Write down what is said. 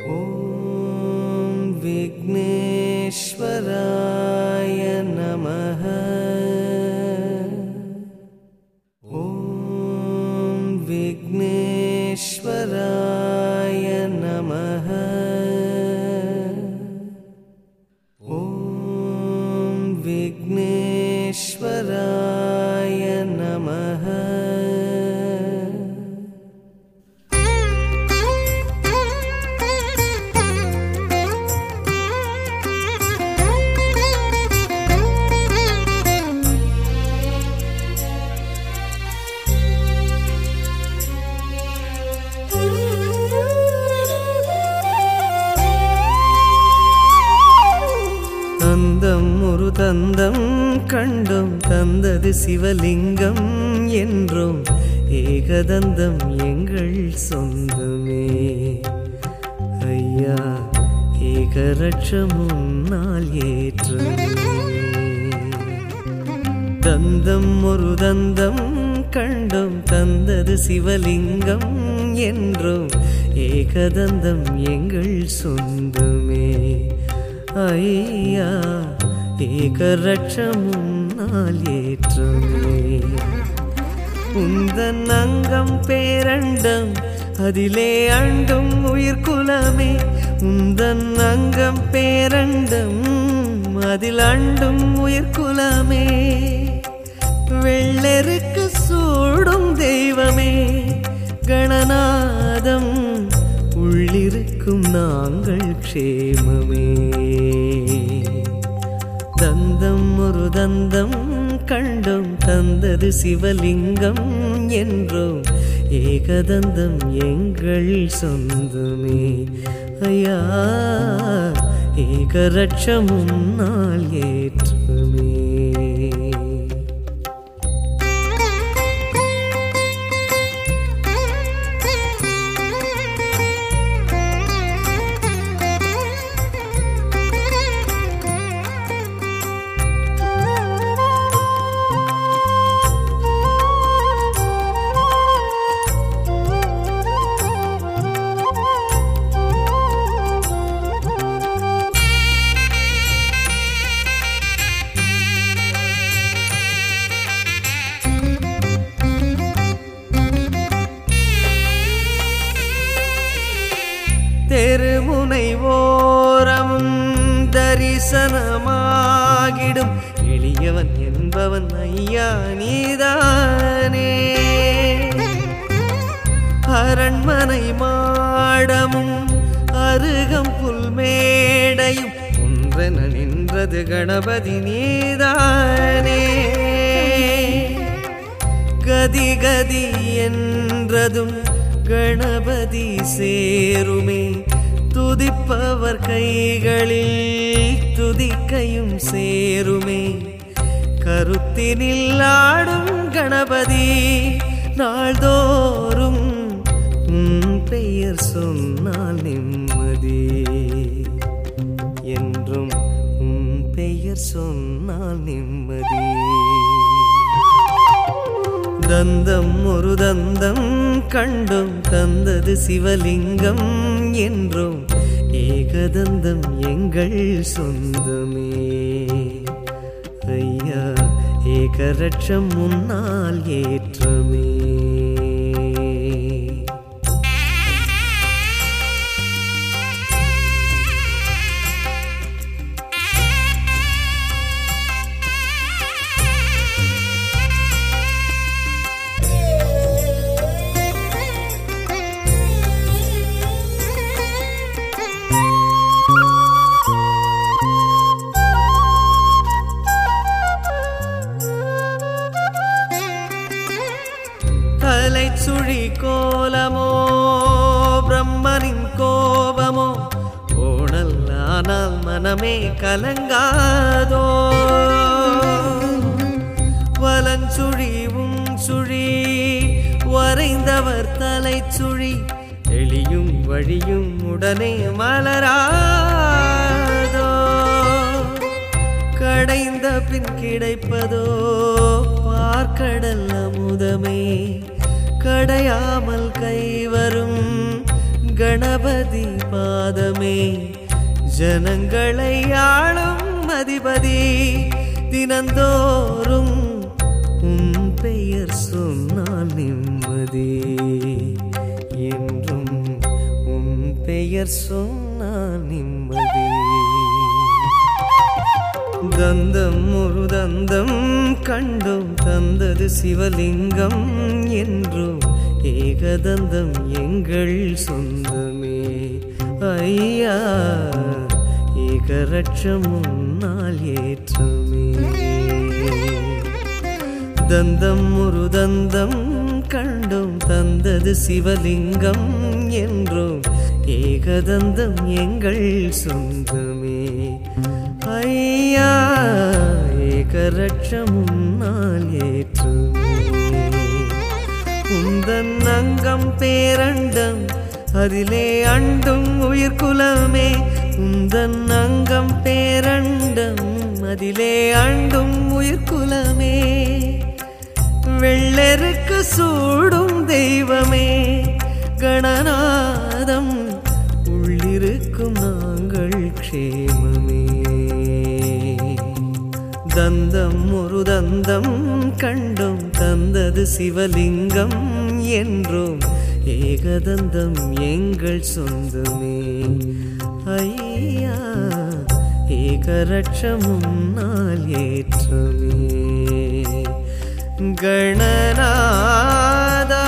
ॐ विघ्नेश्वराय नमः। ॐ विघ्नेश्वराय नमः। ॐ विघ्नेश्वराय नमः தந்தம் ஒரு தந்தம் கண்டோம் தந்தது சிவலிங்கம் என்றும் ஏகதந்தம் எங்கள் சொந்தமே. ஐயா ஏகரட்சமும் நாள் ஏற்றமே. தந்தம் ஒரு தந்தம் கண்டோம் தந்தது சிவலிங்கம் என்றும் ஏகதந்தம் எங்கள் சொந்தமே. ஐயா ஏகரட்சம் முன்னால் ஏற்றமே உந்தன் அங்கம் பேரண்டம் அதிலே அண்டும் உயிர்குலமே உந்தன் அங்கம் பேரண்டம் அதில் அண்டும் உயிர்குலமே வெள்ளருக்கு சூடும் தெய்வமே கணநாதம் உள்ளிருக்கும் நாங்கள் க்ஷேமமே. தந்தம் ஒரு தந்தம் கண்டும் தந்தது சிவலிங்கம் என்றும். ஏகதந்தம் எங்கள் சொந்தமே. ஐயா ஏகரட்சமும் நாள் ஏற்றமே தெருமுனை ஓரமும் தரிசனமாகிடும். எளியவன் என்பவன் ஐயா நீதானே. அரண்மனை மாடமும் அருகம் புல்மேடையும் ஒன்றென நின்றது கணபதி நீதானே. கதி கதி என்றதும் கணபதி சேருமே. துதிப்பவர் கைகளில் துதிக்கையும் சேருமே. கருத்தினில் ஆடும் கணபதி நாள்தோறும் பெயர் சொன்னால் நிம்மதி. என்றும் உன் பெயர் சொன்னால் நிம்மதி. தந்தம் ஒரு தந்தம் கண்டும் தந்தது சிவலிங்கம் என்றும் ஏகதந்தம் எங்கள் சொந்தமே. ஐயா ஏகரட்சம் முன்னால் ஏற்றமே. மனமே கலங்காதோ? வலஞ்சுழிவும் சுழி வரைந்தவர் தலை சுழி எளியும் வழியும் உடனே மலராதோ? கடைந்த பின் கிடைப்பதோ? பார்க்கடல் அமுதமே கடையாமல் கைவரும் கணபதி கணபதி பாதமே ஜனங்களை ஆளும் அதிபதி தினந்தோறும் உன் பெயர் சொன்னால் நிம்மதி. என்றும் உன் பெயர் சொன்னால் நிம்மதி. தந்தம் ஒரு தந்தம் கண்டும் தந்தது சிவலிங்கம் என்றும் ஏகதந்தம் எங்கள் சொந்தமே. ஐயா. ஏகரட்சம் முன்னால் ஏற்றமே. தந்தம் ஒரு தந்தம் கண்டும் தந்தது சிவலிங்கம் என்றும் ஏகதந்தம் எங்கள் சொந்தமே. ஐயா ஏகரட்சம் முன்னால் ஏற்றுமே. உந்தன் அங்கம் பேரண்டம் அதிலே அண்டும் உயிர்குலமே உந்தன் அங்கம் பேரண்டம் அதிலே அண்டும் உயிர்குலமே. வெள்ளருக்கு சூடும் தெய்வமே. கணநாதம் உள்ளிருக்கும் நாங்கள் க்ஷேமமே. தந்தம் ஒரு தந்தம் கண்டும் தந்தது சிவலிங்கம் என்றும். ஏகதந்தம் எங்கள் சொந்தமே. ஐயா ஏகரட்சமுன்னால் ஏற்றமே. கணநாதா